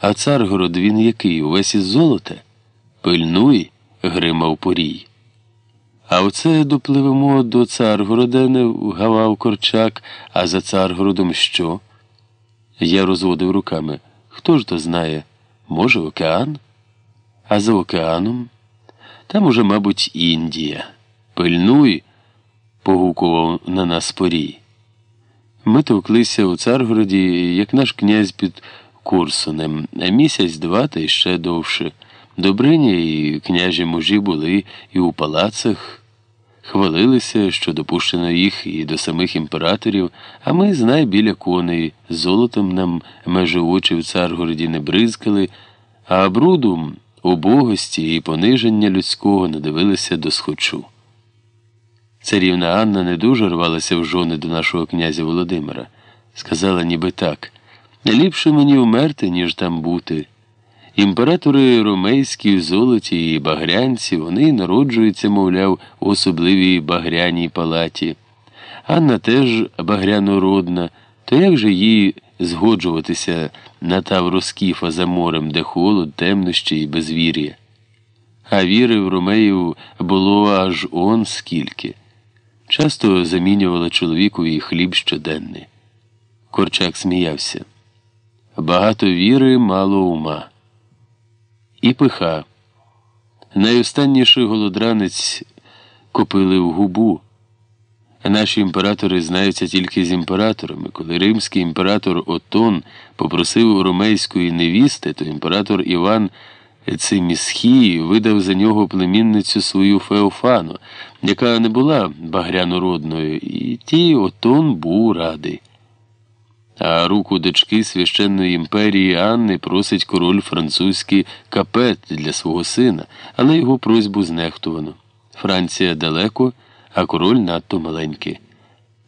А царгород він який? Увесь із золота? Пильнуй, гримав порій. А оце допливемо до Царгорода, не вгавав Корчак, а за Царгородом що? Я розводив руками. Хто ж то знає? Може, океан? А за океаном? Там уже, мабуть, Індія. Пильнуй, погукував на нас порій. Ми товклися у Царгороді, як наш князь під Курсунем, місяць два та ще довше. Добрині і княжі мужі були і у палацах, хвалилися, що допущено їх і до самих імператорів, а ми, знай, біля коней, золотом нам межі очі в Царгороді не бризкали, а бруду, убогості і пониження людського надивилися до схочу. Царівна Анна не дуже рвалася в жони до нашого князя Володимира. Сказала ніби так ліпше мені вмерти, ніж там бути. Імператори ромейські в золоті і багрянці, вони народжуються, мовляв, у особливій багряній палаті. Анна теж багрянородна, то як же їй згоджуватися на тавру скіфа за морем, де холод, темнощі і безвір'я? А віри в ромеїв було аж он скільки. Часто замінювала чоловікові хліб щоденний. Корчак сміявся. Багато віри, мало ума. І пиха. Найостанніший голодранець копили в губу. Наші імператори знаються тільки з імператорами. Коли римський імператор Отон попросив у ромейської невісти, то імператор Іван Цимісхій видав за нього племінницю свою Феофану, яка не була багрянородною, і тій Отон був радий. А руку дочки священної імперії Анни просить король французький капет для свого сина, але його просьбу знехтувано. Франція далеко, а король надто маленький.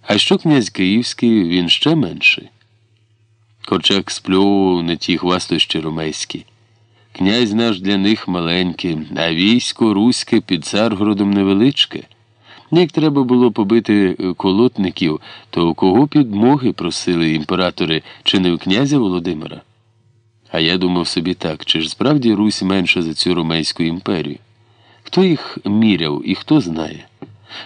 А що князь Київський, він ще менший. Корчак спльовував на ті хвастощі ромейські. Князь наш для них маленький, а військо руське під Царгородом невеличке. Як треба було побити колотників, то кого підмоги просили імператори, чи не у князя Володимира? А я думав собі так, чи ж справді Русь менша за цю Ромейську імперію? Хто їх міряв і хто знає?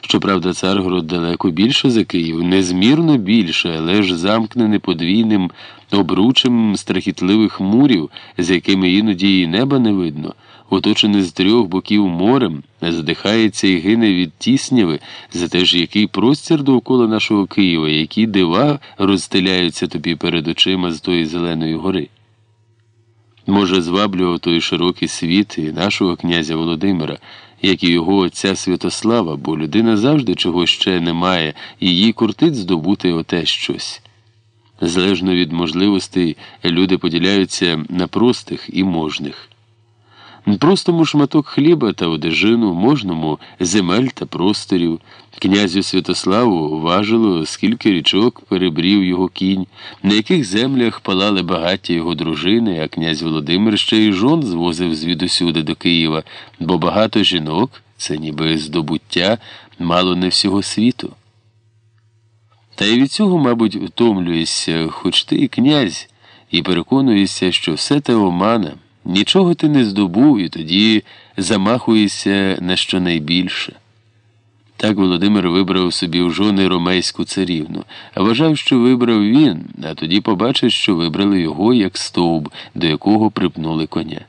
Щоправда, Царгород далеко більше за Київ, незмірно більше, але ж замкнене подвійним обручем страхітливих мурів, з якими іноді і неба не видно, оточене з трьох боків морем, задихається і гине від тісняви, за те ж який простір довкола нашого Києва, які дива розстеляються тобі перед очима з тої зеленої гори. Може, зваблював той широкий світ і нашого князя Володимира, як і його отця Святослава, бо людина завжди чого ще не має, і їй кортить здобути оте щось. Залежно від можливостей, люди поділяються на простих і можних. Простому шматок хліба та одежину, можному земель та просторів. Князю Святославу важило, скільки річок перебрів його кінь, на яких землях палали багаття його дружини, а князь Володимир ще й жон звозив звідусюди до Києва, бо багато жінок це ніби здобуття мало не всього світу. Та й від цього, мабуть, втомлюєшся, хоч ти і князь, і переконуєшся, що все те омана. Нічого ти не здобув і тоді замахуєшся на щонайбільше. Так Володимир вибрав собі в жони ромейську царівну, а вважав, що вибрав він, а тоді побачив, що вибрали його як стовб, до якого припнули коня.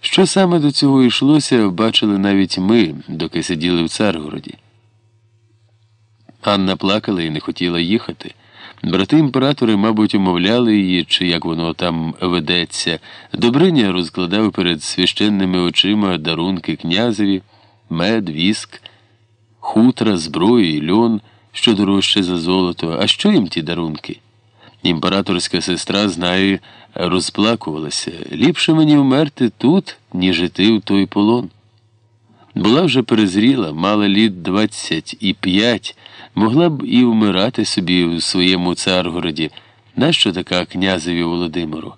Що саме до цього йшлося, бачили навіть ми, доки сиділи в Царгороді. Анна плакала і не хотіла їхати. Брати імператори, мабуть, умовляли її, чи як воно там ведеться. Добриня розкладав перед священними очима дарунки князеві, мед, віск, хутра, зброю і льон, що дорожче за золото. А що їм ті дарунки? Імператорська сестра, знає, розплакувалася. Ліпше мені вмерти тут, ніж іти в той полон. Була вже перезріла, мала літ двадцять і п'ять, могла б і вмирати собі в своєму царгороді. Нащо така князеві Володимиру?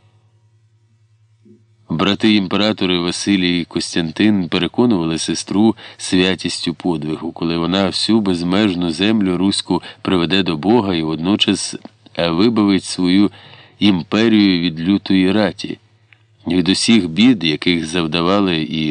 Брати імператори Василій і Костянтин переконували сестру святістю подвигу, коли вона всю безмежну землю руську приведе до Бога і водночас вибавить свою імперію від лютої раті. від усіх бід, яких завдавали і